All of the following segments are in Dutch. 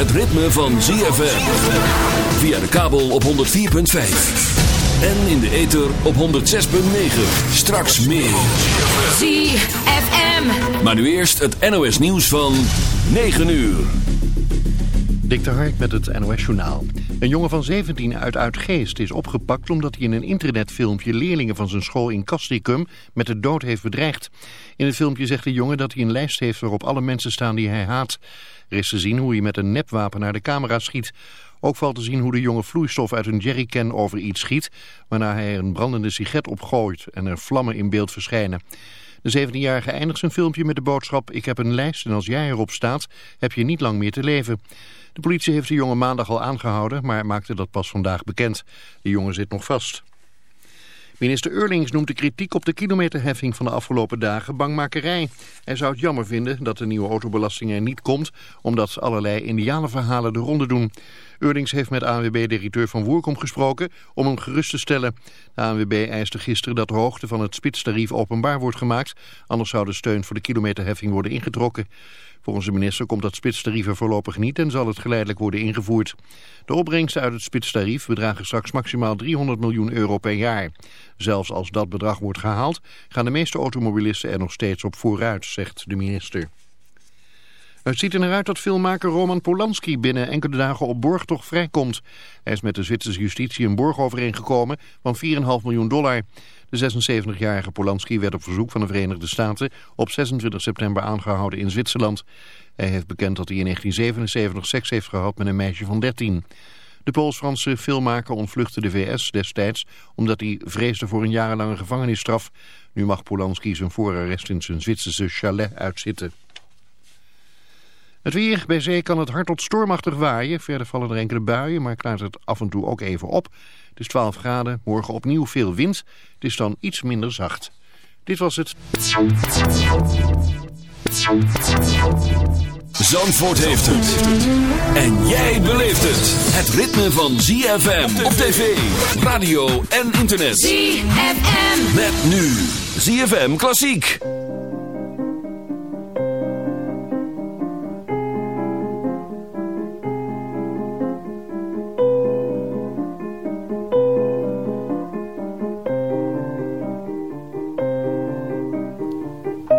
het ritme van ZFM. Via de kabel op 104.5. En in de ether op 106.9. Straks meer. ZFM. Maar nu eerst het NOS nieuws van 9 uur. Dik de Hark met het NOS Journaal. Een jongen van 17 uit Uitgeest is opgepakt omdat hij in een internetfilmpje leerlingen van zijn school in Castricum met de dood heeft bedreigd. In het filmpje zegt de jongen dat hij een lijst heeft waarop alle mensen staan die hij haat. Er is te zien hoe hij met een nepwapen naar de camera schiet. Ook valt te zien hoe de jongen vloeistof uit een jerrycan over iets schiet, waarna hij een brandende sigaret opgooit en er vlammen in beeld verschijnen. De 17-jarige eindigt zijn filmpje met de boodschap... ik heb een lijst en als jij erop staat, heb je niet lang meer te leven. De politie heeft de jongen maandag al aangehouden, maar maakte dat pas vandaag bekend. De jongen zit nog vast. Minister Eurlings noemt de kritiek op de kilometerheffing van de afgelopen dagen bangmakerij. Hij zou het jammer vinden dat de nieuwe autobelasting er niet komt, omdat allerlei indianenverhalen de ronde doen. Eurlings heeft met ANWB-directeur Van Woerkom gesproken om hem gerust te stellen. De ANWB eiste gisteren dat de hoogte van het spitstarief openbaar wordt gemaakt, anders zou de steun voor de kilometerheffing worden ingetrokken. Volgens de minister komt dat spitstarief er voorlopig niet en zal het geleidelijk worden ingevoerd. De opbrengsten uit het spitstarief bedragen straks maximaal 300 miljoen euro per jaar. Zelfs als dat bedrag wordt gehaald, gaan de meeste automobilisten er nog steeds op vooruit, zegt de minister. Het ziet er naar uit dat filmmaker Roman Polanski binnen enkele dagen op borgtocht vrijkomt. Hij is met de Zwitserse justitie een borg overeengekomen van 4,5 miljoen dollar. De 76-jarige Polanski werd op verzoek van de Verenigde Staten op 26 september aangehouden in Zwitserland. Hij heeft bekend dat hij in 1977 seks heeft gehad met een meisje van 13. De Pools-Franse filmmaker ontvluchtte de VS destijds omdat hij vreesde voor een jarenlange gevangenisstraf. Nu mag Polanski zijn voorarrest in zijn Zwitserse chalet uitzitten. Het weer, bij zee kan het hard tot stormachtig waaien. Verder vallen er enkele buien, maar klaart het af en toe ook even op. Het is 12 graden, morgen opnieuw veel wind. Het is dan iets minder zacht. Dit was het. Zandvoort heeft het. En jij beleeft het. Het ritme van ZFM op tv, radio en internet. ZFM. Met nu ZFM Klassiek.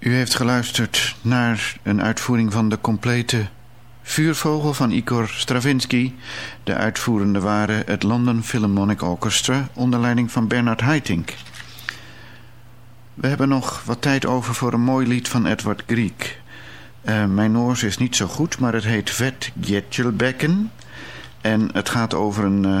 U heeft geluisterd naar een uitvoering van de complete Vuurvogel van Igor Stravinsky. De uitvoerende waren het London Philharmonic Orchestra onder leiding van Bernard Haitink. We hebben nog wat tijd over voor een mooi lied van Edward Grieg. Uh, mijn Noors is niet zo goed, maar het heet Vet Gjetjelbekken. En het gaat over een, uh,